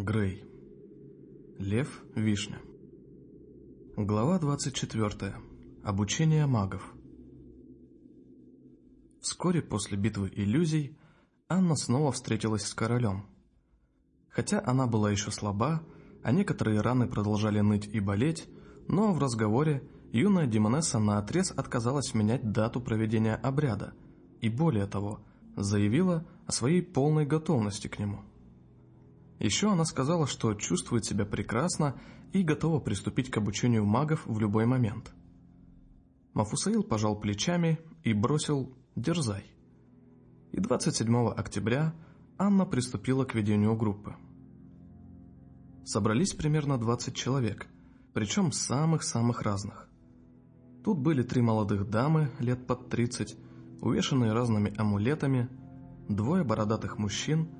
Грей. Лев Вишня. Глава 24. Обучение магов. Вскоре после битвы иллюзий Анна снова встретилась с королем. Хотя она была еще слаба, а некоторые раны продолжали ныть и болеть, но в разговоре юная демонесса наотрез отказалась менять дату проведения обряда и, более того, заявила о своей полной готовности к нему. Еще она сказала, что чувствует себя прекрасно и готова приступить к обучению магов в любой момент. Мафусаил пожал плечами и бросил «Дерзай». И 27 октября Анна приступила к ведению группы. Собрались примерно 20 человек, причем самых-самых разных. Тут были три молодых дамы, лет под 30, увешанные разными амулетами, двое бородатых мужчин –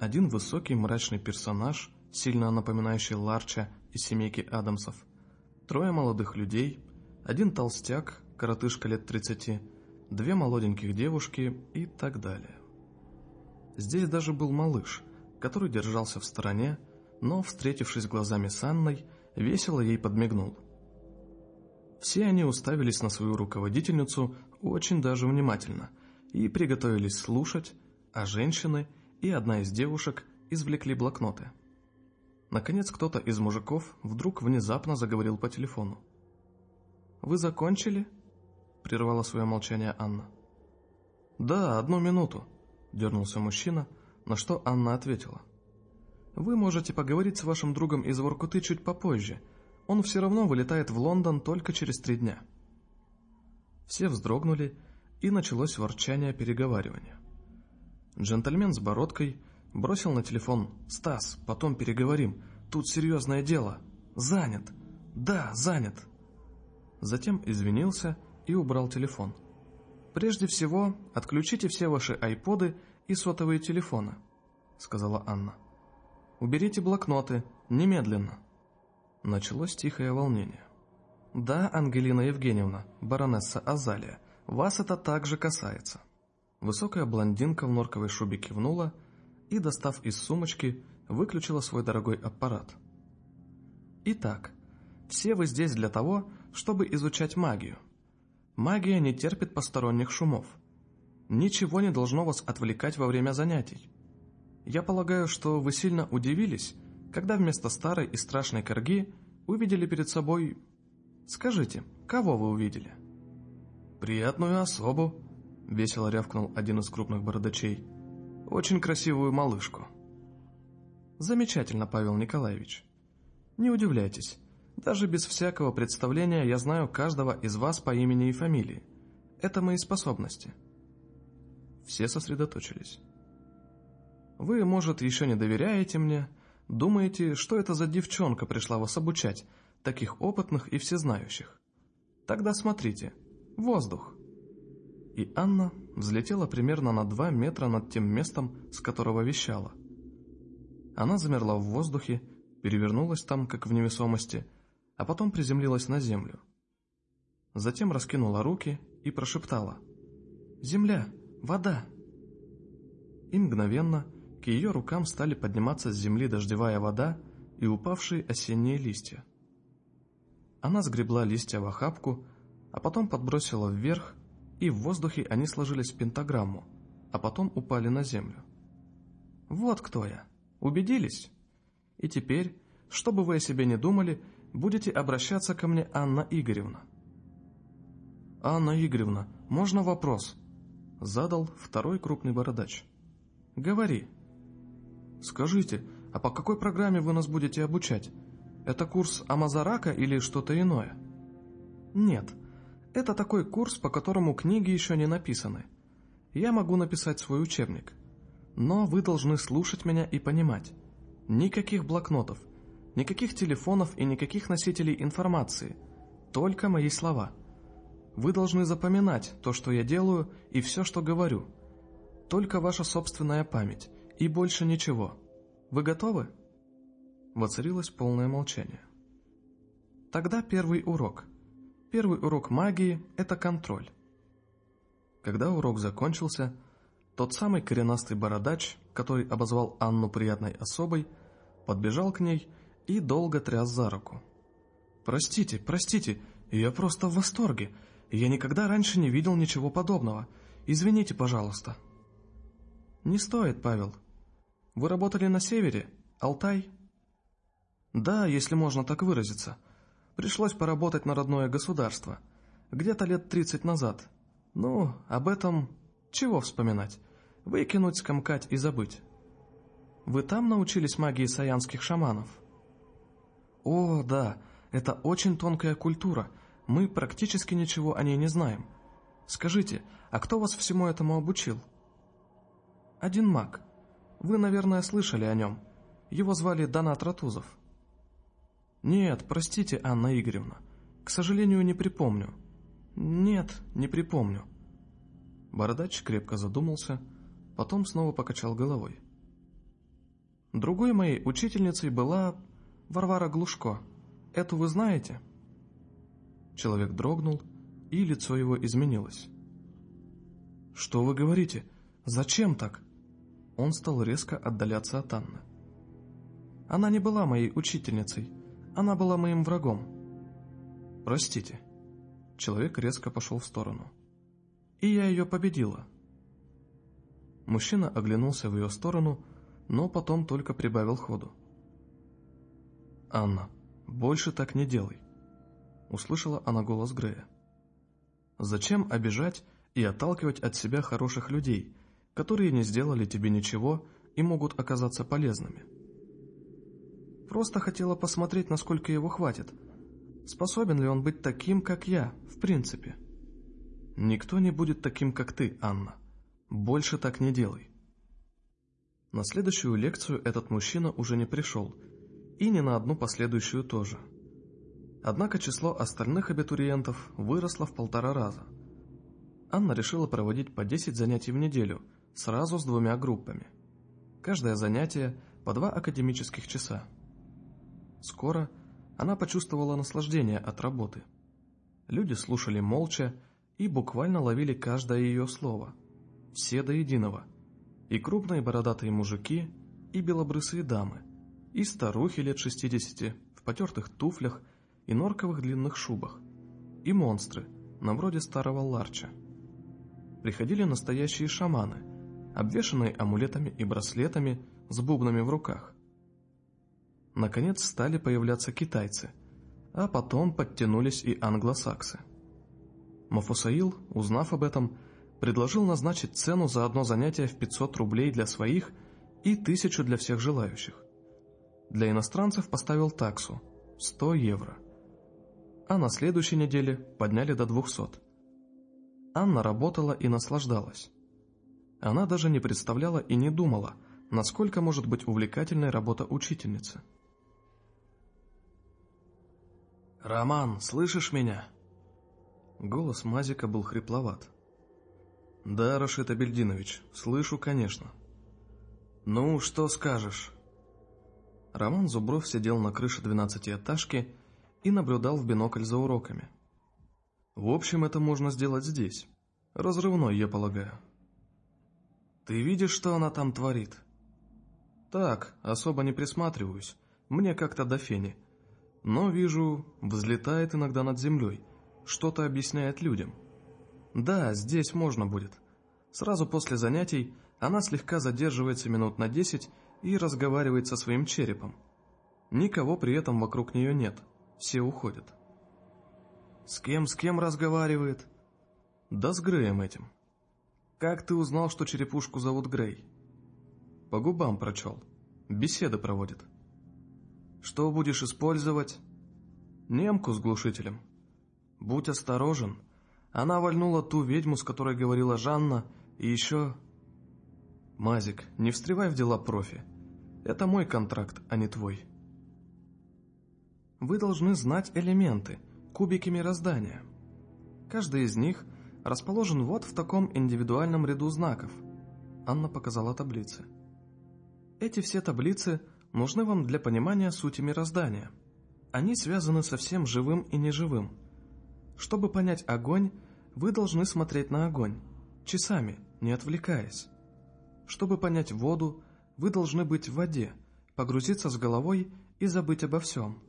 один высокий мрачный персонаж, сильно напоминающий Ларча из семейки Адамсов, трое молодых людей, один толстяк, коротышка лет 30, две молоденьких девушки и так далее. Здесь даже был малыш, который держался в стороне, но, встретившись глазами с Анной, весело ей подмигнул. Все они уставились на свою руководительницу очень даже внимательно и приготовились слушать, а женщины – и одна из девушек извлекли блокноты. Наконец кто-то из мужиков вдруг внезапно заговорил по телефону. «Вы закончили?» – прервала свое молчание Анна. «Да, одну минуту», – дернулся мужчина, на что Анна ответила. «Вы можете поговорить с вашим другом из Воркуты чуть попозже. Он все равно вылетает в Лондон только через три дня». Все вздрогнули, и началось ворчание переговаривания. Джентльмен с бородкой бросил на телефон «Стас, потом переговорим, тут серьезное дело. Занят. Да, занят». Затем извинился и убрал телефон. «Прежде всего, отключите все ваши айподы и сотовые телефоны», — сказала Анна. «Уберите блокноты, немедленно». Началось тихое волнение. «Да, Ангелина Евгеньевна, баронесса Азалия, вас это также касается». Высокая блондинка в норковой шубе кивнула и, достав из сумочки, выключила свой дорогой аппарат. Итак, все вы здесь для того, чтобы изучать магию. Магия не терпит посторонних шумов. Ничего не должно вас отвлекать во время занятий. Я полагаю, что вы сильно удивились, когда вместо старой и страшной корги увидели перед собой... Скажите, кого вы увидели? Приятную особу, — весело рявкнул один из крупных бородачей. «Очень красивую малышку». «Замечательно, Павел Николаевич. Не удивляйтесь, даже без всякого представления я знаю каждого из вас по имени и фамилии. Это мои способности». Все сосредоточились. «Вы, может, еще не доверяете мне, думаете, что это за девчонка пришла вас обучать, таких опытных и всезнающих? Тогда смотрите, воздух» и Анна взлетела примерно на два метра над тем местом, с которого вещала. Она замерла в воздухе, перевернулась там, как в невесомости, а потом приземлилась на землю. Затем раскинула руки и прошептала «Земля! Вода!» И мгновенно к ее рукам стали подниматься с земли дождевая вода и упавшие осенние листья. Она сгребла листья в охапку, а потом подбросила вверх и в воздухе они сложились в пентаграмму, а потом упали на землю. «Вот кто я. Убедились? И теперь, что бы вы о себе не думали, будете обращаться ко мне Анна Игоревна». «Анна Игоревна, можно вопрос?» Задал второй крупный бородач. «Говори». «Скажите, а по какой программе вы нас будете обучать? Это курс Амазарака или что-то иное?» «Нет, это такой курс, по которому книги еще не написаны. Я могу написать свой учебник. Но вы должны слушать меня и понимать. Никаких блокнотов, никаких телефонов и никаких носителей информации. Только мои слова. Вы должны запоминать то, что я делаю, и все, что говорю. Только ваша собственная память, и больше ничего. Вы готовы?» Воцарилось полное молчание. Тогда первый урок – Первый урок магии – это контроль. Когда урок закончился, тот самый коренастый бородач, который обозвал Анну приятной особой, подбежал к ней и долго тряс за руку. «Простите, простите, я просто в восторге. Я никогда раньше не видел ничего подобного. Извините, пожалуйста». «Не стоит, Павел. Вы работали на севере? Алтай?» «Да, если можно так выразиться. Пришлось поработать на родное государство. Где-то лет тридцать назад. Ну, об этом чего вспоминать? Выкинуть, скомкать и забыть. Вы там научились магии саянских шаманов?» «О, да, это очень тонкая культура. Мы практически ничего о ней не знаем. Скажите, а кто вас всему этому обучил?» «Один маг. Вы, наверное, слышали о нем. Его звали Донат Ратузов». «Нет, простите, Анна Игоревна. К сожалению, не припомню». «Нет, не припомню». Бородач крепко задумался, потом снова покачал головой. Другой моей учительницей была Варвара Глушко. Эту вы знаете?» Человек дрогнул, и лицо его изменилось. «Что вы говорите? Зачем так?» Он стал резко отдаляться от Анны. «Она не была моей учительницей. Она была моим врагом». «Простите». Человек резко пошел в сторону. «И я ее победила». Мужчина оглянулся в ее сторону, но потом только прибавил ходу. «Анна, больше так не делай», — услышала она голос Грея. «Зачем обижать и отталкивать от себя хороших людей, которые не сделали тебе ничего и могут оказаться полезными?» «Просто хотела посмотреть, насколько его хватит. Способен ли он быть таким, как я, в принципе?» «Никто не будет таким, как ты, Анна. Больше так не делай». На следующую лекцию этот мужчина уже не пришел — и не на одну последующую тоже. Однако число остальных абитуриентов выросло в полтора раза. Анна решила проводить по 10 занятий в неделю, сразу с двумя группами. Каждое занятие по два академических часа. Скоро она почувствовала наслаждение от работы. Люди слушали молча и буквально ловили каждое ее слово. Все до единого. И крупные бородатые мужики, и белобрысые дамы, и старухи лет шестидесяти в потертых туфлях и норковых длинных шубах, и монстры, на вроде старого ларча. Приходили настоящие шаманы, обвешанные амулетами и браслетами с бубнами в руках. Наконец стали появляться китайцы, а потом подтянулись и англосаксы. Мафусаил, узнав об этом, предложил назначить цену за одно занятие в 500 рублей для своих и тысячу для всех желающих. Для иностранцев поставил таксу – 100 евро. А на следующей неделе подняли до 200. Анна работала и наслаждалась. Она даже не представляла и не думала, насколько может быть увлекательной работа учительницы. «Роман, слышишь меня?» Голос Мазика был хрипловат. «Да, Рашид Абельдинович, слышу, конечно». «Ну, что скажешь?» Роман Зубров сидел на крыше двенадцатиэтажки и наблюдал в бинокль за уроками. В общем, это можно сделать здесь. Разрывной, я полагаю. Ты видишь, что она там творит? Так, особо не присматриваюсь. Мне как-то до фени. Но вижу, взлетает иногда над землей. Что-то объясняет людям. Да, здесь можно будет. Сразу после занятий она слегка задерживается минут на десять и разговаривает со своим черепом. Никого при этом вокруг нее нет, все уходят. С кем, с кем разговаривает? Да с Греем этим. Как ты узнал, что черепушку зовут Грей? По губам прочел. Беседы проводит. Что будешь использовать? Немку с глушителем. Будь осторожен. Она вальнула ту ведьму, с которой говорила Жанна, и еще «Мазик, не встревай в дела профи. Это мой контракт, а не твой». Вы должны знать элементы, кубики мироздания. Каждый из них расположен вот в таком индивидуальном ряду знаков. Анна показала таблицы. Эти все таблицы нужны вам для понимания сути мироздания. Они связаны со всем живым и неживым. Чтобы понять огонь, вы должны смотреть на огонь, часами, не отвлекаясь. Чтобы понять воду, вы должны быть в воде, погрузиться с головой и забыть обо всем.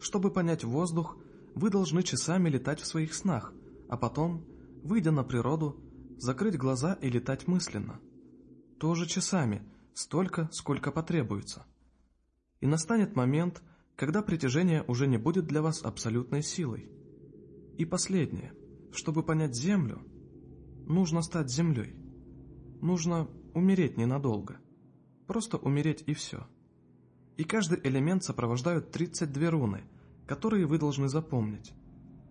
Чтобы понять воздух, вы должны часами летать в своих снах, а потом, выйдя на природу, закрыть глаза и летать мысленно. Тоже часами, столько, сколько потребуется. И настанет момент, когда притяжение уже не будет для вас абсолютной силой. И последнее. Чтобы понять Землю, нужно стать Землей. Нужно умереть ненадолго. Просто умереть и все. И каждый элемент сопровождают 32 руны, которые вы должны запомнить,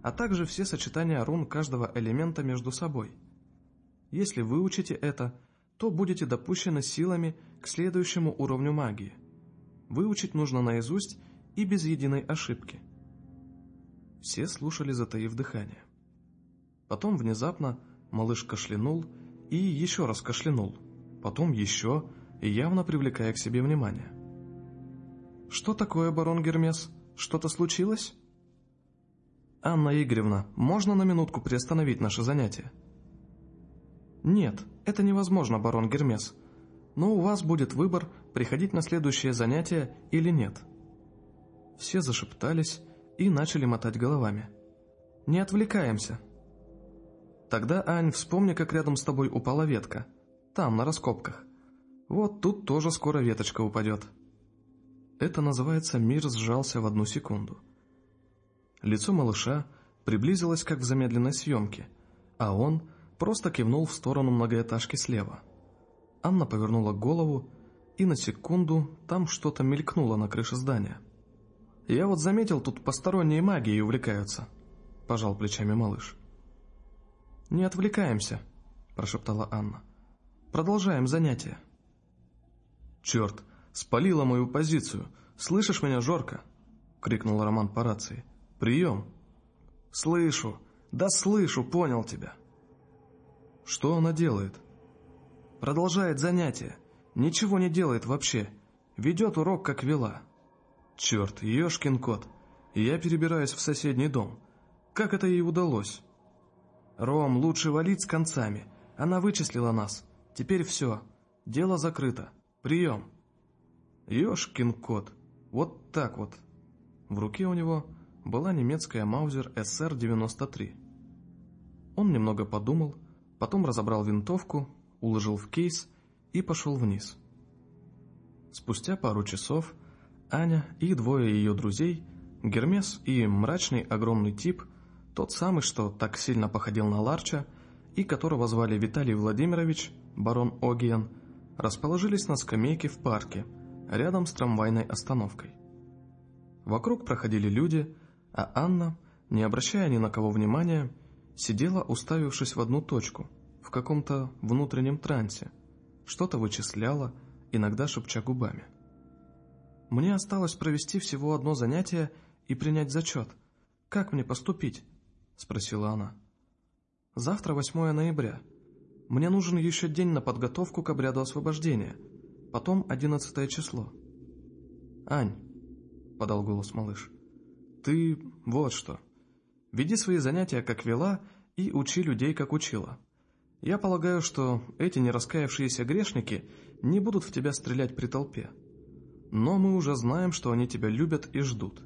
а также все сочетания рун каждого элемента между собой. Если выучите это, то будете допущены силами к следующему уровню магии. Выучить нужно наизусть и без единой ошибки. Все слушали, затаив дыхание. Потом внезапно малыш кашлянул и еще раз кашлянул, потом еще, явно привлекая к себе внимание. «Что такое, барон Гермес? Что-то случилось?» «Анна Игоревна, можно на минутку приостановить наше занятие?» «Нет, это невозможно, барон Гермес. Но у вас будет выбор, приходить на следующее занятие или нет». Все зашептались и начали мотать головами. «Не отвлекаемся». «Тогда, Ань, вспомни, как рядом с тобой упала ветка. Там, на раскопках. Вот тут тоже скоро веточка упадет». Это называется «мир сжался в одну секунду». Лицо малыша приблизилось, как в замедленной съемке, а он просто кивнул в сторону многоэтажки слева. Анна повернула голову, и на секунду там что-то мелькнуло на крыше здания. «Я вот заметил, тут посторонние магией увлекаются», – пожал плечами малыш. «Не отвлекаемся», – прошептала Анна. «Продолжаем занятие». «Черт, спалила мою позицию. Слышишь меня, Жорка?» — крикнул Роман по рации. «Прием!» «Слышу! Да слышу, понял тебя!» «Что она делает?» «Продолжает занятие. Ничего не делает вообще. Ведет урок, как вела». «Черт, ешкин кот! Я перебираюсь в соседний дом. Как это ей удалось?» «Ром, лучше валить с концами. Она вычислила нас. Теперь все. Дело закрыто. Прием!» Ёшкин кот. Вот так вот. В руке у него была немецкая Маузер СР-93. Он немного подумал, потом разобрал винтовку, уложил в кейс и пошел вниз. Спустя пару часов Аня и двое ее друзей, Гермес и мрачный огромный тип, тот самый, что так сильно походил на Ларча, и которого звали Виталий Владимирович, барон Огиен, расположились на скамейке в парке – рядом с трамвайной остановкой. Вокруг проходили люди, а Анна, не обращая ни на кого внимания, сидела, уставившись в одну точку, в каком-то внутреннем трансе, что-то вычисляла, иногда шепча губами. «Мне осталось провести всего одно занятие и принять зачет. Как мне поступить?» – спросила она. «Завтра 8 ноября. Мне нужен еще день на подготовку к обряду освобождения – потом одиннадцатое число. «Ань», — подал голос малыш, — «ты вот что. Веди свои занятия, как вела, и учи людей, как учила. Я полагаю, что эти нераскаявшиеся грешники не будут в тебя стрелять при толпе. Но мы уже знаем, что они тебя любят и ждут.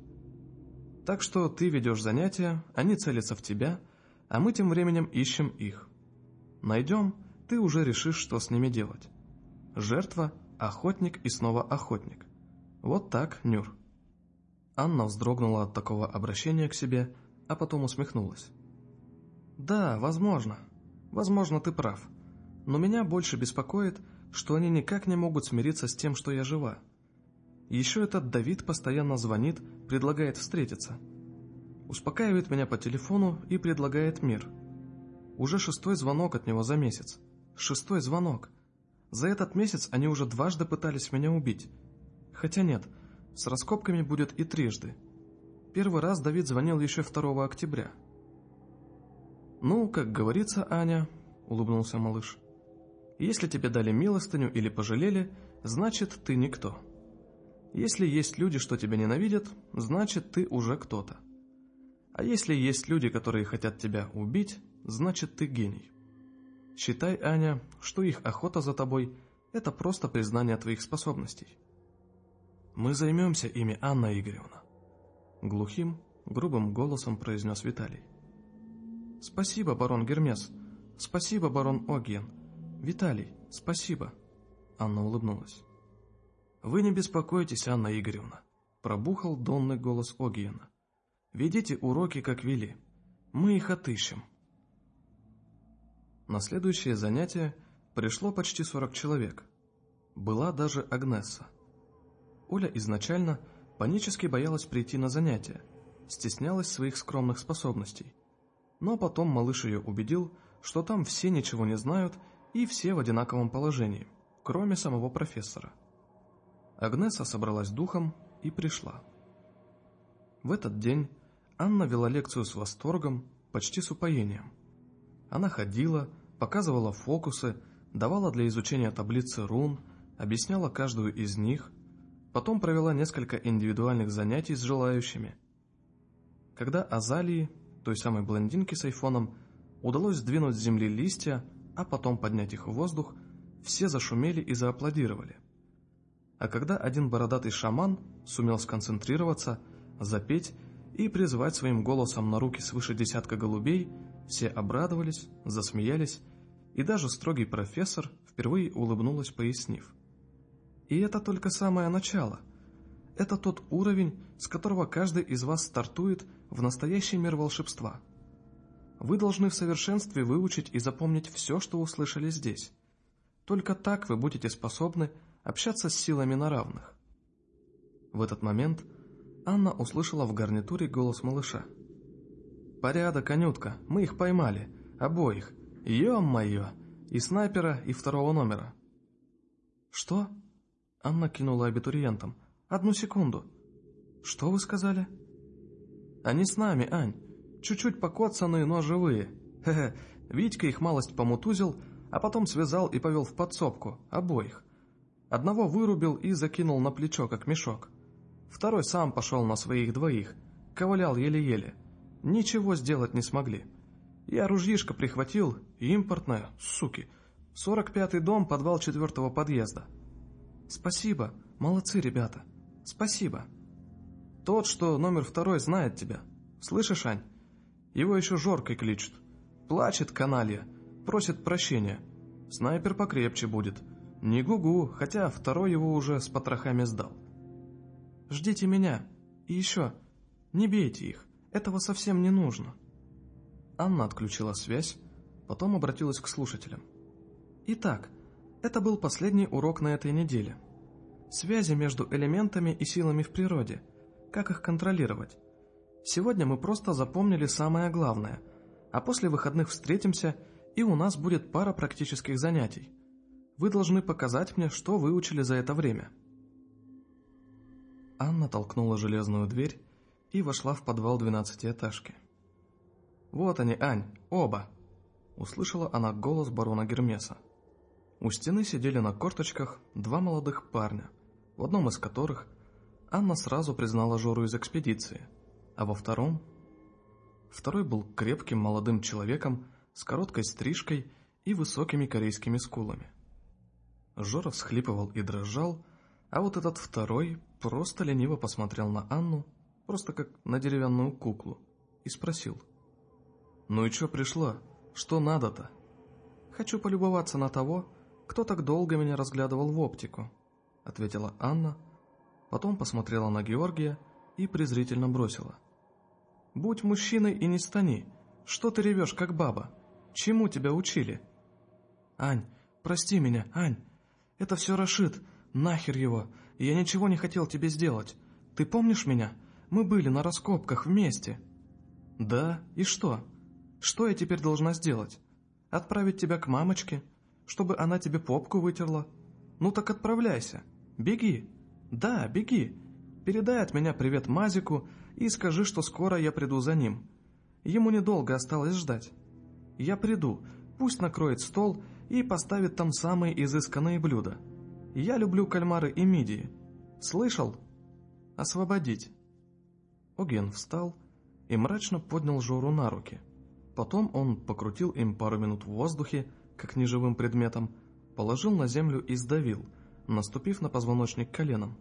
Так что ты ведешь занятия, они целятся в тебя, а мы тем временем ищем их. Найдем, ты уже решишь, что с ними делать. Жертва Охотник и снова охотник. Вот так, Нюр. Анна вздрогнула от такого обращения к себе, а потом усмехнулась. «Да, возможно. Возможно, ты прав. Но меня больше беспокоит, что они никак не могут смириться с тем, что я жива. Еще этот Давид постоянно звонит, предлагает встретиться. Успокаивает меня по телефону и предлагает мир. Уже шестой звонок от него за месяц. Шестой звонок. За этот месяц они уже дважды пытались меня убить. Хотя нет, с раскопками будет и трижды. Первый раз Давид звонил еще 2 октября. «Ну, как говорится, Аня», — улыбнулся малыш, — «если тебе дали милостыню или пожалели, значит, ты никто. Если есть люди, что тебя ненавидят, значит, ты уже кто-то. А если есть люди, которые хотят тебя убить, значит, ты гений». Считай, Аня, что их охота за тобой – это просто признание твоих способностей. Мы займемся ими, Анна Игоревна. Глухим, грубым голосом произнес Виталий. Спасибо, барон Гермес. Спасибо, барон Оген. Виталий, спасибо. Анна улыбнулась. Вы не беспокойтесь, Анна Игоревна. Пробухал донный голос Огиена. Ведите уроки, как вели. Мы их отыщем. На следующее занятие пришло почти 40 человек. Была даже Агнесса. Оля изначально панически боялась прийти на занятия, стеснялась своих скромных способностей. Но потом малыш ее убедил, что там все ничего не знают и все в одинаковом положении, кроме самого профессора. Агнеса собралась духом и пришла. В этот день Анна вела лекцию с восторгом, почти с упоением. Она ходила, показывала фокусы, давала для изучения таблицы рун, объясняла каждую из них, потом провела несколько индивидуальных занятий с желающими. Когда Азалии, той самой блондинке с айфоном, удалось сдвинуть с земли листья, а потом поднять их в воздух, все зашумели и зааплодировали. А когда один бородатый шаман сумел сконцентрироваться, запеть и призвать своим голосом на руки свыше десятка голубей, все обрадовались, засмеялись, и даже строгий профессор впервые улыбнулась, пояснив. И это только самое начало. Это тот уровень, с которого каждый из вас стартует в настоящий мир волшебства. Вы должны в совершенстве выучить и запомнить все, что услышали здесь. Только так вы будете способны общаться с силами на равных. В этот момент – Анна услышала в гарнитуре голос малыша. «Порядок, Анютка, мы их поймали. Обоих. Ё-моё! И снайпера, и второго номера». «Что?» Анна кинула абитуриентам. «Одну секунду». «Что вы сказали?» «Они с нами, Ань. Чуть-чуть покоцанные, но живые. Хе-хе. Витька их малость помутузил, а потом связал и повел в подсобку. Обоих. Одного вырубил и закинул на плечо, как мешок. Второй сам пошел на своих двоих, ковылял еле-еле. Ничего сделать не смогли. Я ружьишко прихватил, импортное, суки. Сорок пятый дом, подвал четвертого подъезда. Спасибо, молодцы ребята. Спасибо. Тот, что номер второй, знает тебя. Слышишь, Ань? Его еще Жоркой кличут. Плачет каналья, просит прощения. Снайпер покрепче будет. Не гугу, хотя второй его уже с потрохами сдал. Ждите меня. И еще, не бейте их, этого совсем не нужно». Анна отключила связь, потом обратилась к слушателям. Итак, это был последний урок на этой неделе. Связи между элементами и силами в природе. Как их контролировать? Сегодня мы просто запомнили самое главное, а после выходных встретимся, и у нас будет пара практических занятий. Вы должны показать мне, что выучили за это время. Анна толкнула железную дверь и вошла в подвал двенадцатиэтажки. «Вот они, Ань, оба!» Услышала она голос барона Гермеса. У стены сидели на корточках два молодых парня, в одном из которых Анна сразу признала Жору из экспедиции, а во втором... Второй был крепким молодым человеком с короткой стрижкой и высокими корейскими скулами. Жора всхлипывал и дрожал, а вот этот второй просто лениво посмотрел на Анну, просто как на деревянную куклу, и спросил. «Ну и что пришло? Что надо-то?» «Хочу полюбоваться на того, кто так долго меня разглядывал в оптику», ответила Анна, потом посмотрела на Георгия и презрительно бросила. «Будь мужчиной и не стани. Что ты ревешь, как баба? Чему тебя учили?» «Ань, прости меня, Ань. Это все Рашид. Нахер его! Я ничего не хотел тебе сделать. Ты помнишь меня? Мы были на раскопках вместе. Да, и что? Что я теперь должна сделать? Отправить тебя к мамочке, чтобы она тебе попку вытерла? Ну так отправляйся. Беги. Да, беги. Передай от меня привет Мазику и скажи, что скоро я приду за ним. Ему недолго осталось ждать. Я приду, пусть накроет стол и поставит там самые изысканные блюда. Я люблю кальмары и мидии. Слышал? Освободить. Оген встал и мрачно поднял Жору на руки. Потом он покрутил им пару минут в воздухе, как неживым предметом, положил на землю и сдавил, наступив на позвоночник коленом.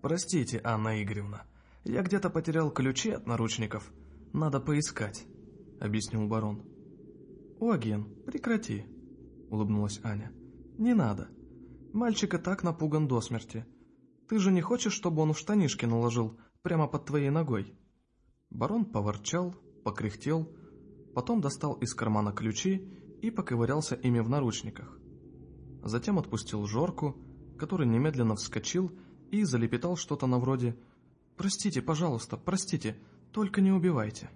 «Простите, Анна Игоревна, я где-то потерял ключи от наручников. Надо поискать», — объяснил барон. «Оген, прекрати», — улыбнулась Аня. «Не надо. Мальчик и так напуган до смерти. Ты же не хочешь, чтобы он в штанишки наложил прямо под твоей ногой?» Барон поворчал, покряхтел, потом достал из кармана ключи и поковырялся ими в наручниках. Затем отпустил Жорку, который немедленно вскочил и залепетал что-то на вроде «Простите, пожалуйста, простите, только не убивайте».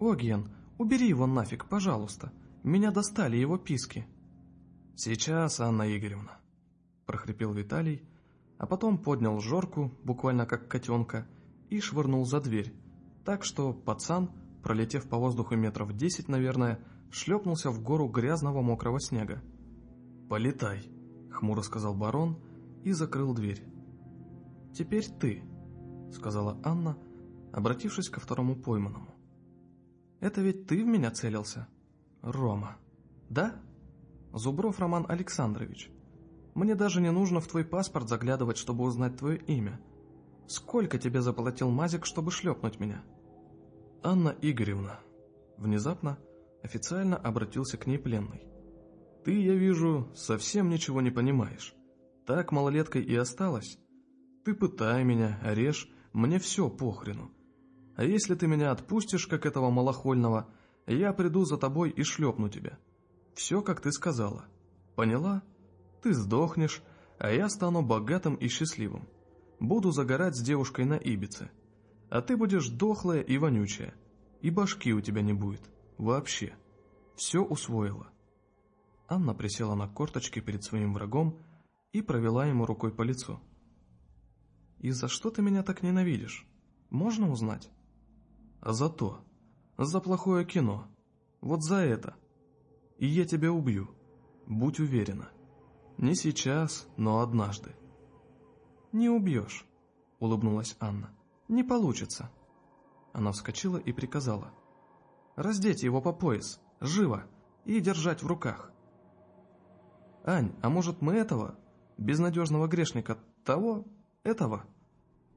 «Огьян, убери его нафиг, пожалуйста, меня достали его писки». «Сейчас, Анна Игоревна», — прохрипел Виталий, а потом поднял Жорку, буквально как котенка, и швырнул за дверь, так что пацан, пролетев по воздуху метров десять, наверное, шлепнулся в гору грязного мокрого снега. «Полетай», — хмуро сказал барон и закрыл дверь. «Теперь ты», — сказала Анна, обратившись ко второму пойманному. «Это ведь ты в меня целился, Рома, да? Зубров Роман Александрович. Мне даже не нужно в твой паспорт заглядывать, чтобы узнать твое имя. Сколько тебе заплатил Мазик, чтобы шлепнуть меня?» «Анна Игоревна», внезапно официально обратился к ней пленный. «Ты, я вижу, совсем ничего не понимаешь. Так малолеткой и осталась. Ты пытай меня, орешь, мне все похрену. А если ты меня отпустишь, как этого малохольного, я приду за тобой и шлепну тебя. Все, как ты сказала. Поняла? Ты сдохнешь, а я стану богатым и счастливым. Буду загорать с девушкой на Ибице. А ты будешь дохлая и вонючая. И башки у тебя не будет. Вообще. Все усвоила. Анна присела на корточки перед своим врагом и провела ему рукой по лицу. «И за что ты меня так ненавидишь? Можно узнать?» «А за то. За плохое кино. Вот за это. И я тебя убью. Будь уверена. Не сейчас, но однажды». «Не убьешь», — улыбнулась Анна. «Не получится». Она вскочила и приказала. «Раздеть его по пояс, живо, и держать в руках». «Ань, а может мы этого, безнадежного грешника, того, этого?»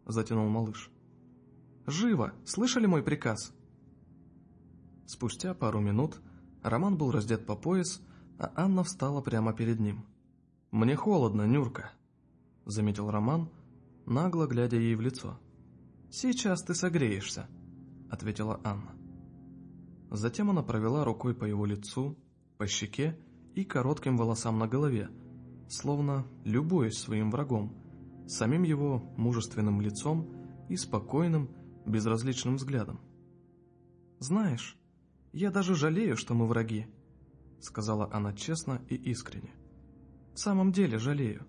Затянул малыш. «Живо! Слышали мой приказ?» Спустя пару минут Роман был раздет по пояс, а Анна встала прямо перед ним. «Мне холодно, Нюрка», — заметил Роман, нагло глядя ей в лицо. «Сейчас ты согреешься», — ответила Анна. Затем она провела рукой по его лицу, по щеке и коротким волосам на голове, словно любуясь своим врагом, самим его мужественным лицом и спокойным, безразличным взглядом. «Знаешь, я даже жалею, что мы враги», — сказала она честно и искренне. «В самом деле жалею.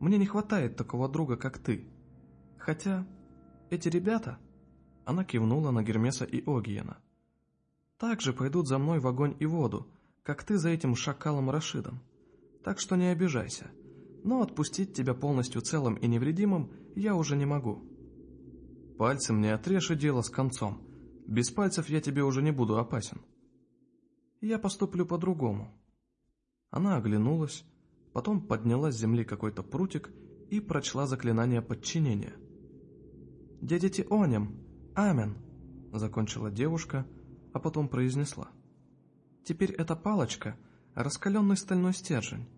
Мне не хватает такого друга, как ты. Хотя эти ребята...» Она кивнула на Гермеса и Огиена. «Также пойдут за мной в огонь и воду, как ты за этим шакалом Рашидом. Так что не обижайся. Но отпустить тебя полностью целым и невредимым я уже не могу». «Пальцы мне отрежь и дело с концом. Без пальцев я тебе уже не буду опасен». «Я поступлю по-другому». Она оглянулась, потом подняла с земли какой-то прутик и прочла заклинание подчинения. «Дядя Онем, амен», — закончила девушка, а потом произнесла. «Теперь эта палочка — раскаленный стальной стержень.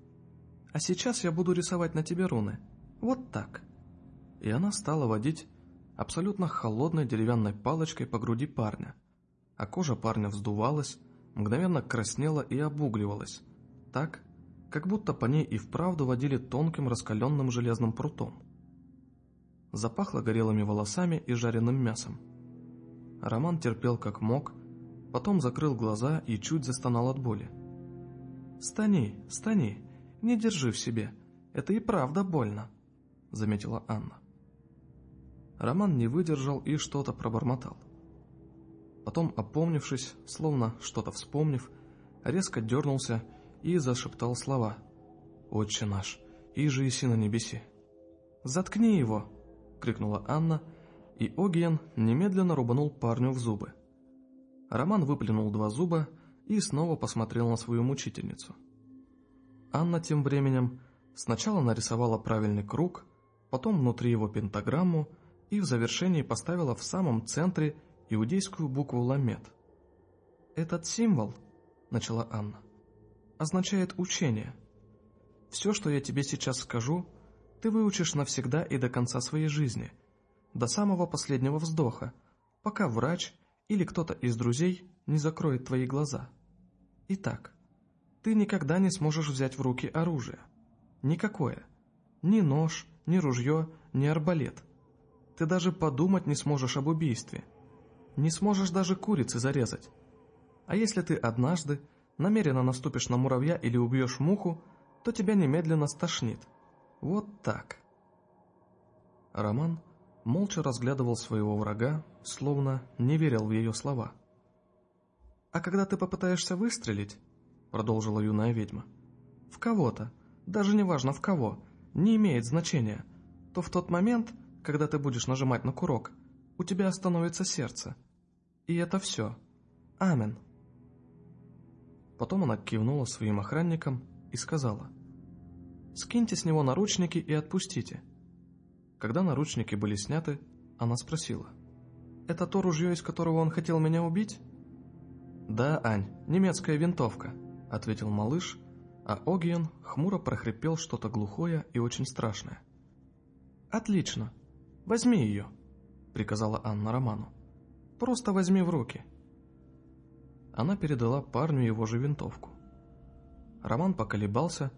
А сейчас я буду рисовать на тебе руны. Вот так». И она стала водить абсолютно холодной деревянной палочкой по груди парня, а кожа парня вздувалась, мгновенно краснела и обугливалась, так, как будто по ней и вправду водили тонким раскаленным железным прутом. Запахло горелыми волосами и жареным мясом. Роман терпел как мог, потом закрыл глаза и чуть застонал от боли. «Стани, стани, не держи в себе, это и правда больно», — заметила Анна. Роман не выдержал и что-то пробормотал. Потом, опомнившись, словно что-то вспомнив, резко дернулся и зашептал слова «Отче наш, иже иси на небеси». «Заткни его!» — крикнула Анна, и Огиен немедленно рубанул парню в зубы. Роман выплюнул два зуба и снова посмотрел на свою мучительницу. Анна тем временем сначала нарисовала правильный круг, потом внутри его пентаграмму и в завершении поставила в самом центре иудейскую букву «ламет». «Этот символ», — начала Анна, — «означает учение. Все, что я тебе сейчас скажу, ты выучишь навсегда и до конца своей жизни, до самого последнего вздоха, пока врач или кто-то из друзей не закроет твои глаза. Итак, ты никогда не сможешь взять в руки оружие. Никакое. Ни нож, ни ружье, ни арбалет. Ты даже подумать не сможешь об убийстве. Не сможешь даже курицы зарезать. А если ты однажды намеренно наступишь на муравья или убьешь муху, то тебя немедленно стошнит. Вот так. Роман молча разглядывал своего врага, словно не верил в ее слова. «А когда ты попытаешься выстрелить, — продолжила юная ведьма, — в кого-то, даже неважно в кого, не имеет значения, то в тот момент, когда ты будешь нажимать на курок, у тебя остановится сердце. И это все. Амен». Потом она кивнула своим охранникам и сказала, «Скиньте с него наручники и отпустите». Когда наручники были сняты, она спросила, «Это то ружье, из которого он хотел меня убить?» «Да, Ань, немецкая винтовка», — ответил малыш, а Огиен хмуро прохрипел что-то глухое и очень страшное. «Отлично. Возьми ее», — приказала Анна Роману. «Просто возьми в руки». Она передала парню его же винтовку. Роман поколебался,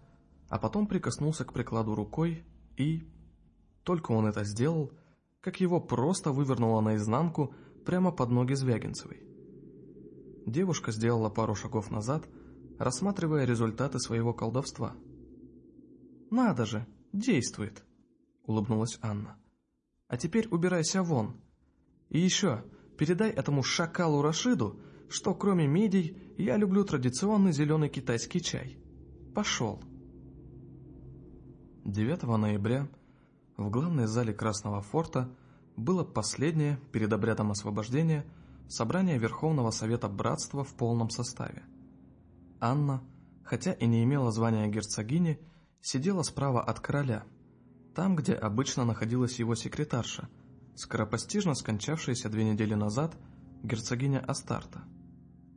а потом прикоснулся к прикладу рукой и... Только он это сделал, как его просто вывернуло наизнанку прямо под ноги Звягинцевой. Девушка сделала пару шагов назад, рассматривая результаты своего колдовства. «Надо же, действует!» — улыбнулась Анна. «А теперь убирайся вон. И еще, передай этому шакалу Рашиду, что кроме медий я люблю традиционный зеленый китайский чай. Пошел!» 9 ноября в главной зале Красного форта было последнее, перед обрядом освобождения, собрание Верховного Совета Братства в полном составе. Анна, хотя и не имела звания герцогини, сидела справа от короля, там, где обычно находилась его секретарша, скоропостижно скончавшаяся две недели назад герцогиня Астарта.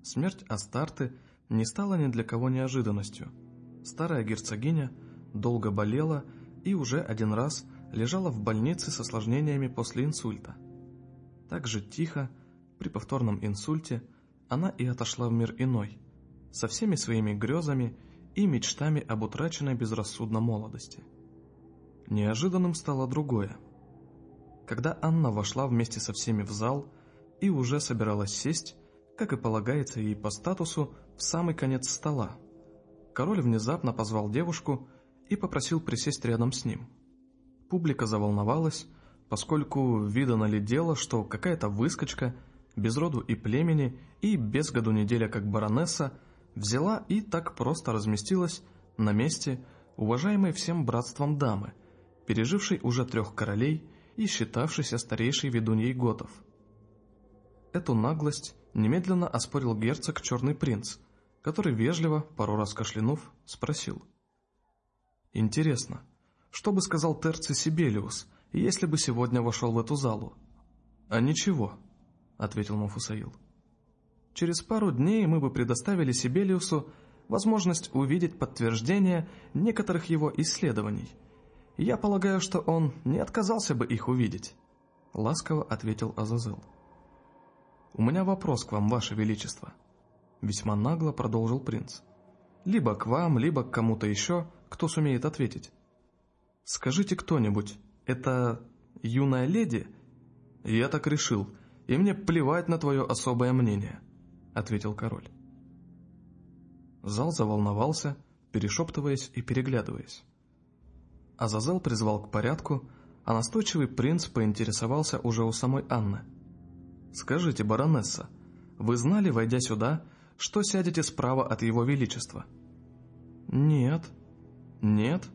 Смерть Астарты не стала ни для кого неожиданностью. Старая герцогиня долго болела и уже один раз лежала в больнице с осложнениями после инсульта. Так же тихо, при повторном инсульте она и отошла в мир иной, со всеми своими грезами и мечтами об утраченной безрассудно молодости. Неожиданным стало другое. Когда Анна вошла вместе со всеми в зал и уже собиралась сесть, как и полагается ей по статусу, в самый конец стола, король внезапно позвал девушку и попросил присесть рядом с ним. Публика заволновалась, поскольку видано ли дело, что какая-то выскочка – без роду и племени и без году неделя как баронесса, взяла и так просто разместилась на месте уважаемой всем братством дамы, пережившей уже трех королей и считавшейся старейшей ведуньей готов. Эту наглость немедленно оспорил герцог Черный Принц, который вежливо, пару раз кашлянув, спросил. «Интересно, что бы сказал Терций Сибелиус, если бы сегодня вошел в эту залу?» «А ничего», — ответил Мафусаил. «Через пару дней мы бы предоставили Сибелиусу возможность увидеть подтверждение некоторых его исследований. Я полагаю, что он не отказался бы их увидеть», — ласково ответил Азазел. «У меня вопрос к вам, ваше величество», — весьма нагло продолжил принц. «Либо к вам, либо к кому-то еще, кто сумеет ответить. Скажите кто-нибудь, это юная леди?» «Я так решил», — и мне плевать на твое особое мнение», — ответил король. Зал заволновался, перешептываясь и переглядываясь. Азазел призвал к порядку, а настойчивый принц поинтересовался уже у самой Анны. «Скажите, баронесса, вы знали, войдя сюда, что сядете справа от его величества?» «Нет». «Нет?»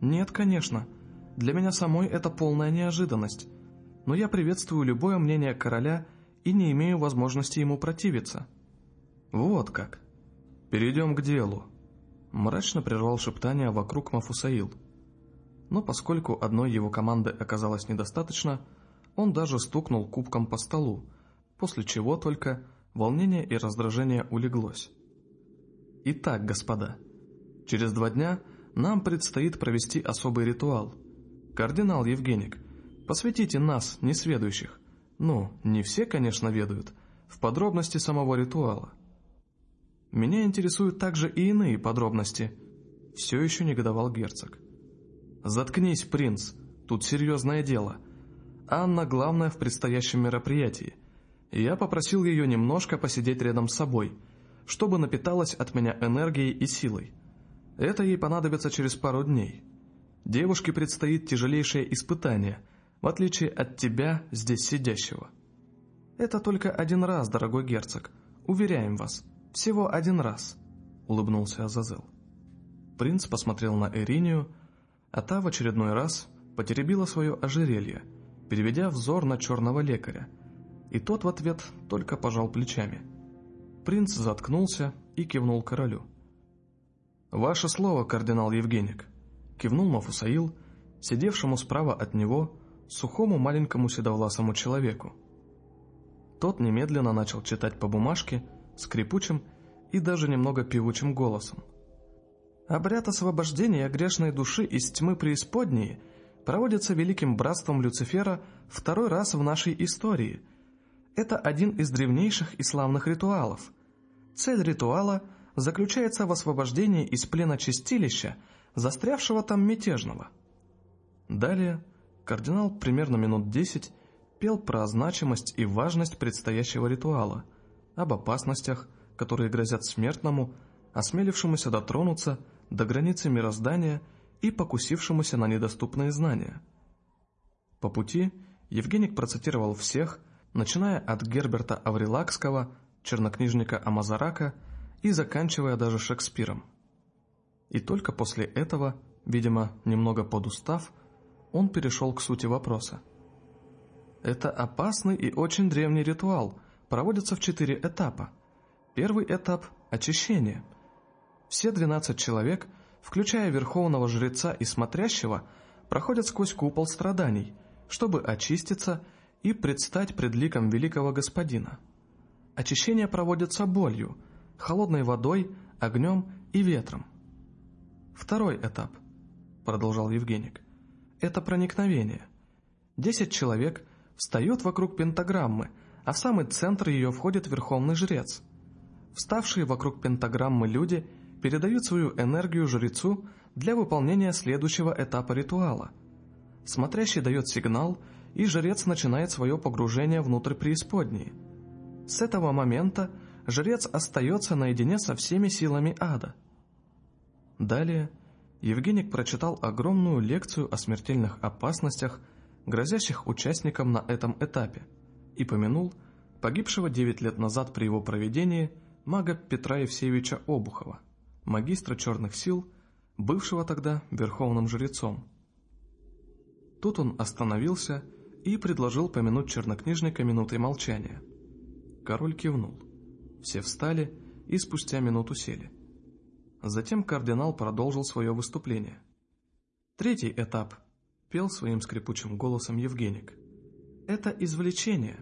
«Нет, конечно. Для меня самой это полная неожиданность но я приветствую любое мнение короля и не имею возможности ему противиться». «Вот как. Перейдем к делу», — мрачно прервал шептание вокруг Мафусаил. Но поскольку одной его команды оказалось недостаточно, он даже стукнул кубком по столу, после чего только волнение и раздражение улеглось. Итак, господа, через два дня нам предстоит провести особый ритуал. Кардинал Евгеник, посвятите нас, несведущих, ну, не все, конечно, ведают, в подробности самого ритуала. Меня интересуют также и иные подробности. Все еще негодовал герцог. Заткнись, принц, тут серьезное дело. Анна главная в предстоящем мероприятии. Я попросил ее немножко посидеть рядом с собой, чтобы напиталась от меня энергией и силой. Это ей понадобится через пару дней. Девушке предстоит тяжелейшее испытание, в отличие от тебя, здесь сидящего. Это только один раз, дорогой герцог, уверяем вас, всего один раз, улыбнулся Азазел. Принц посмотрел на Эринию, а та в очередной раз потеребила свое ожерелье, переведя взор на черного лекаря, и тот в ответ только пожал плечами. Принц заткнулся и кивнул королю. «Ваше слово, кардинал Евгеник», — кивнул Мафусаил, сидевшему справа от него, сухому маленькому седовласому человеку. Тот немедленно начал читать по бумажке, скрипучим и даже немного певучим голосом. «Обряд освобождения грешной души из тьмы преисподней проводится Великим Братством Люцифера второй раз в нашей истории. Это один из древнейших и славных ритуалов. Цель ритуала — заключается в освобождении из плена чистилища, застрявшего там мятежного. Далее кардинал примерно минут десять пел про значимость и важность предстоящего ритуала, об опасностях, которые грозят смертному, осмелившемуся дотронуться до границы мироздания и покусившемуся на недоступные знания. По пути Евгеник процитировал всех, начиная от Герберта Аврилакского, чернокнижника Амазарака, и заканчивая даже Шекспиром. И только после этого, видимо, немного подустав, он перешел к сути вопроса. Это опасный и очень древний ритуал, проводится в четыре этапа. Первый этап – очищение. Все 12 человек, включая верховного жреца и смотрящего, проходят сквозь купол страданий, чтобы очиститься и предстать пред ликом великого господина. Очищение проводится болью – холодной водой, огнем и ветром. Второй этап, продолжал Евгеник, это проникновение. Десять человек встают вокруг пентаграммы, а в самый центр ее входит верховный жрец. Вставшие вокруг пентаграммы люди передают свою энергию жрецу для выполнения следующего этапа ритуала. Смотрящий дает сигнал, и жрец начинает свое погружение внутрь преисподней. С этого момента жрец остается наедине со всеми силами ада. Далее Евгеник прочитал огромную лекцию о смертельных опасностях, грозящих участникам на этом этапе, и помянул погибшего 9 лет назад при его проведении мага Петра Евсеевича Обухова, магистра черных сил, бывшего тогда верховным жрецом. Тут он остановился и предложил помянуть чернокнижника минутой молчания. Король кивнул. Все встали и спустя минуту сели. Затем кардинал продолжил свое выступление. Третий этап пел своим скрипучим голосом Евгеник. Это извлечение.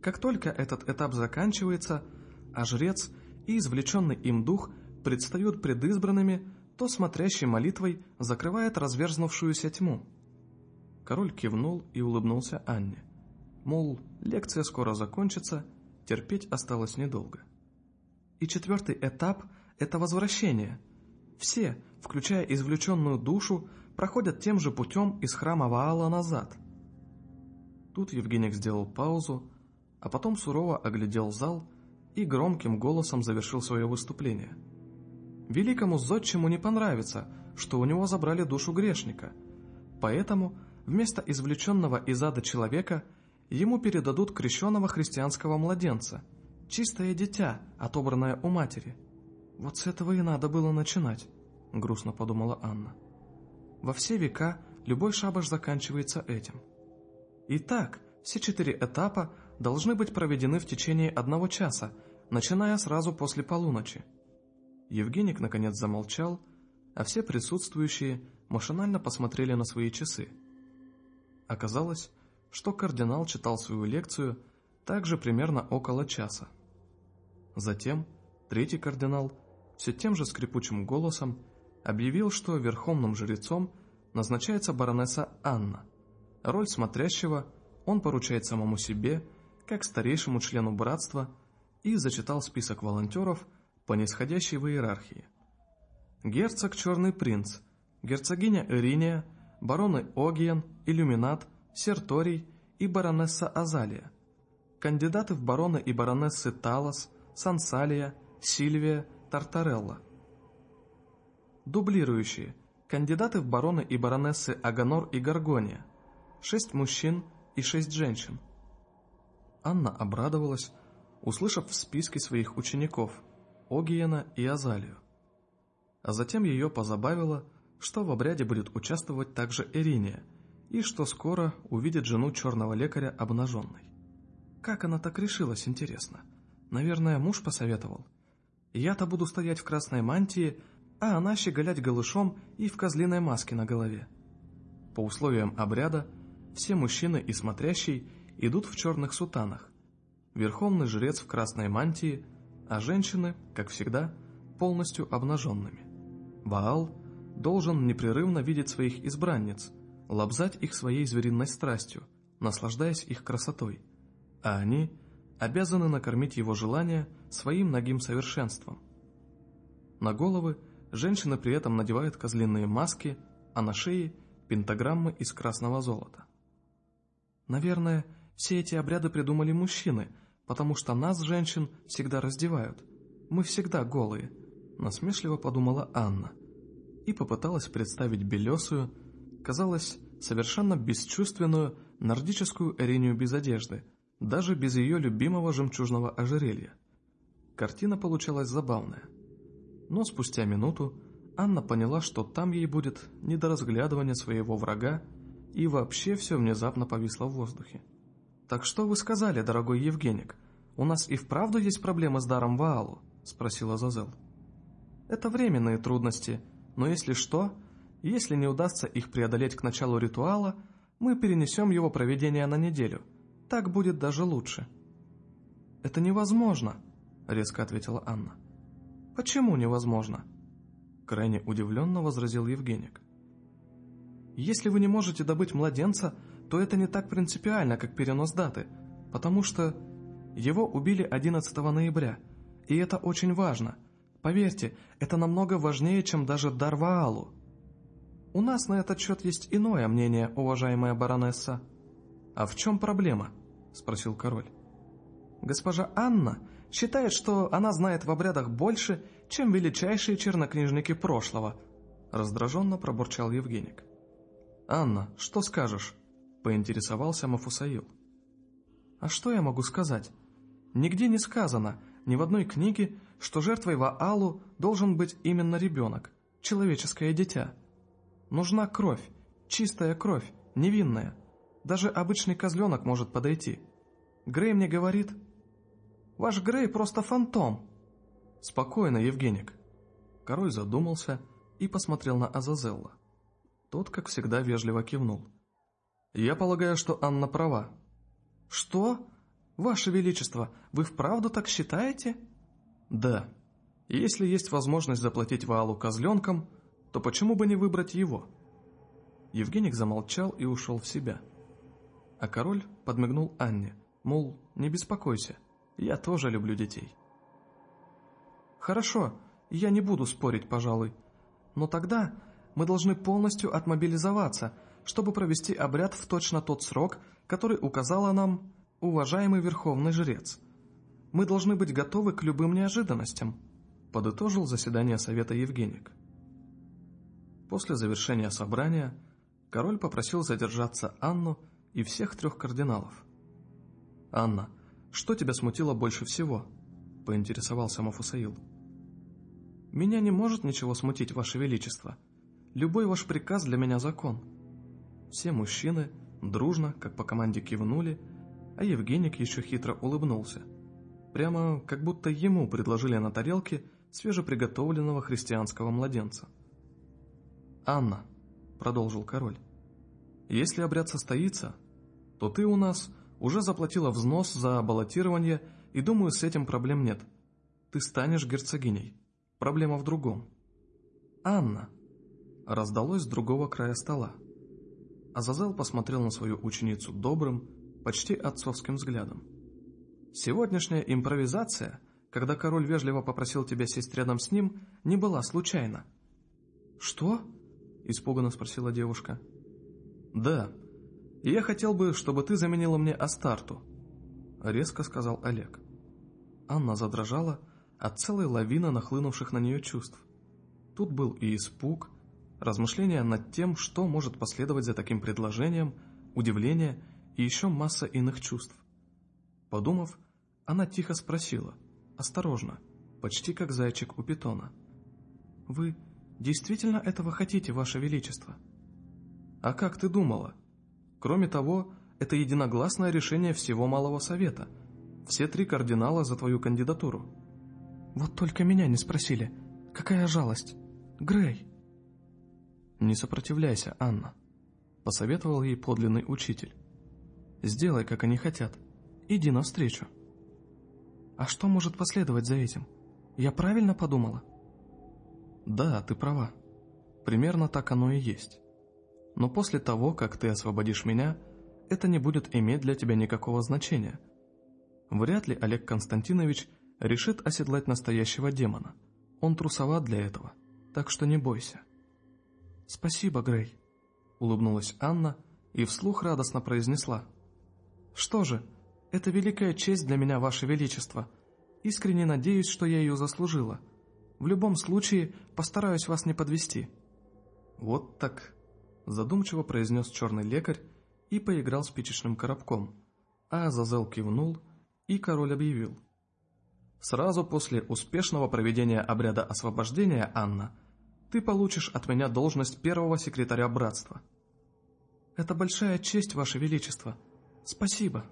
Как только этот этап заканчивается, а жрец и извлеченный им дух предстают пред избранными, то смотрящий молитвой закрывает разверзнувшуюся тьму. Король кивнул и улыбнулся Анне. Мол, лекция скоро закончится, терпеть осталось недолго. И четвертый этап – это возвращение. Все, включая извлеченную душу, проходят тем же путем из храма Ваала назад. Тут Евгеник сделал паузу, а потом сурово оглядел зал и громким голосом завершил свое выступление. Великому зодчему не понравится, что у него забрали душу грешника, поэтому вместо извлеченного из ада человека ему передадут крещенного христианского младенца – Чистое дитя, отобранное у матери. Вот с этого и надо было начинать, грустно подумала Анна. Во все века любой шабаш заканчивается этим. Итак, все четыре этапа должны быть проведены в течение одного часа, начиная сразу после полуночи. Евгеник наконец замолчал, а все присутствующие машинально посмотрели на свои часы. Оказалось, что кардинал читал свою лекцию также примерно около часа. Затем третий кардинал все тем же скрипучим голосом объявил, что верховным жрецом назначается баронесса Анна. Роль смотрящего он поручает самому себе, как старейшему члену братства, и зачитал список волонтеров по нисходящей в иерархии. Герцог Черный Принц, герцогиня Ириния, бароны Огиен, Иллюминат, Серторий и баронесса Азалия, кандидаты в бароны и баронессы Талос, Сансалия, Сильвия, Тартарелла. Дублирующие, кандидаты в бароны и баронессы Аганор и Гаргония, шесть мужчин и шесть женщин. Анна обрадовалась, услышав в списке своих учеников Огиена и Азалию. А затем ее позабавило, что в обряде будет участвовать также Ириния, и что скоро увидит жену черного лекаря обнаженной. Как она так решилась, интересно? Наверное, муж посоветовал. Я-то буду стоять в красной мантии, а она щеголять голышом и в козлиной маске на голове. По условиям обряда, все мужчины и смотрящий идут в черных сутанах, верховный жрец в красной мантии, а женщины, как всегда, полностью обнаженными. Ваал должен непрерывно видеть своих избранниц, лобзать их своей звериной страстью, наслаждаясь их красотой, а они обязаны накормить его желания своим ногим совершенством. На головы женщины при этом надевают козлиные маски, а на шее – пентаграммы из красного золота. Наверное, все эти обряды придумали мужчины, потому что нас, женщин, всегда раздевают. Мы всегда голые, насмешливо подумала Анна и попыталась представить белесую, казалось, совершенно бесчувственную нордическую Эринию без одежды, даже без ее любимого жемчужного ожерелья. Картина получалась забавная. Но спустя минуту Анна поняла, что там ей будет не до разглядывания своего врага, и вообще все внезапно повисло в воздухе. «Так что вы сказали, дорогой Евгеник? У нас и вправду есть проблемы с даром Ваалу?» – спросила Зазел. «Это временные трудности, но если что, если не удастся их преодолеть к началу ритуала, мы перенесем его проведение на неделю. Так будет даже лучше». «Это невозможно», – резко ответила Анна. «Почему невозможно?» Крайне удивленно возразил Евгеник. «Если вы не можете добыть младенца, то это не так принципиально, как перенос даты, потому что его убили 11 ноября, и это очень важно. Поверьте, это намного важнее, чем даже дар Ваалу. У нас на этот счет есть иное мнение, уважаемая баронесса. А в чем проблема? Спросил король. Госпожа Анна считает, что она знает в обрядах больше, чем величайшие чернокнижники прошлого, раздраженно пробурчал Евгеник. «Анна, что скажешь?» – поинтересовался Мафусаил. «А что я могу сказать? Нигде не сказано, ни в одной книге, что жертвой Ваалу должен быть именно ребенок, человеческое дитя. Нужна кровь, чистая кровь, невинная. Даже обычный козленок может подойти. Грей мне говорит... Ваш Грей просто фантом. Спокойно, Евгеник. Король задумался и посмотрел на Азазелла. Тот, как всегда, вежливо кивнул. «Я полагаю, что Анна права». «Что? Ваше Величество, вы вправду так считаете?» Да, если есть возможность заплатить Ваалу козленком, то почему бы не выбрать его? Евгеник замолчал и ушел в себя. А король подмигнул Анне, мол, не беспокойся, я тоже люблю детей. Хорошо, я не буду спорить, пожалуй, но тогда мы должны полностью отмобилизоваться, чтобы провести обряд в точно тот срок, который указала нам уважаемый верховный жрец – мы должны быть готовы к любым неожиданностям», подытожил заседание Совета Евгеник. После завершения собрания король попросил задержаться Анну и всех трех кардиналов. «Анна, что тебя смутило больше всего?» – поинтересовался Мафусаил. «Меня не может ничего смутить, Ваше Величество. Любой ваш приказ для меня закон». Все мужчины дружно, как по команде, кивнули, а Евгеник еще хитро улыбнулся – Прямо как будто ему предложили на тарелке свежеприготовленного христианского младенца. «Анна, продолжил король. «Если обряд состоится, то ты у нас уже заплатила взнос за баллотирование, и думаю, с этим проблем нет. Ты станешь герцогиней. Проблема в другом». «Анна!» раздалось с другого края стола. Азазел посмотрел на свою ученицу добрым, почти отцовским взглядом. «Сегодняшняя импровизация, когда король вежливо попросил тебя сесть рядом с ним, не была случайна». «Что?» – испуганно спросила девушка. «Да, я хотел бы, чтобы ты заменила мне Астарту», – резко сказал Олег. Анна задрожала от целой лавины нахлынувших на нее чувств. Тут был и испуг, размышления над тем, что может последовать за таким предложением, удивление и еще масса иных чувств. Подумав, она тихо спросила, осторожно, почти как зайчик у питона. «Вы действительно этого хотите, Ваше Величество?» «А как ты думала? Кроме того, это единогласное решение всего Малого Совета. Все три кардинала за твою кандидатуру». «Вот только меня не спросили. Какая жалость. Грей!» «Не сопротивляйся, Анна», — посоветовал ей подлинный учитель. «Сделай, как они хотят. Иди навстречу». «А что может последовать за этим? Я правильно подумала?» «Да, ты права. Примерно так оно и есть. Но после того, как ты освободишь меня, это не будет иметь для тебя никакого значения. Вряд ли Олег Константинович решит оседлать настоящего демона. Он трусоват для этого, так что не бойся». «Спасибо, Грей», — улыбнулась Анна и вслух радостно произнесла. «Что же, это великая честь для меня, Ваше Величество. Искренне надеюсь, что я ее заслужила. В любом случае, постараюсь вас не подвести». «Вот так», — задумчиво произнес черный лекарь и поиграл спичечным коробком, а Азазел кивнул, и король объявил. «Сразу после успешного проведения обряда освобождения, Анна, — ты получишь от меня должность первого секретаря братства». «Это большая честь, Ваше Величество. Спасибо».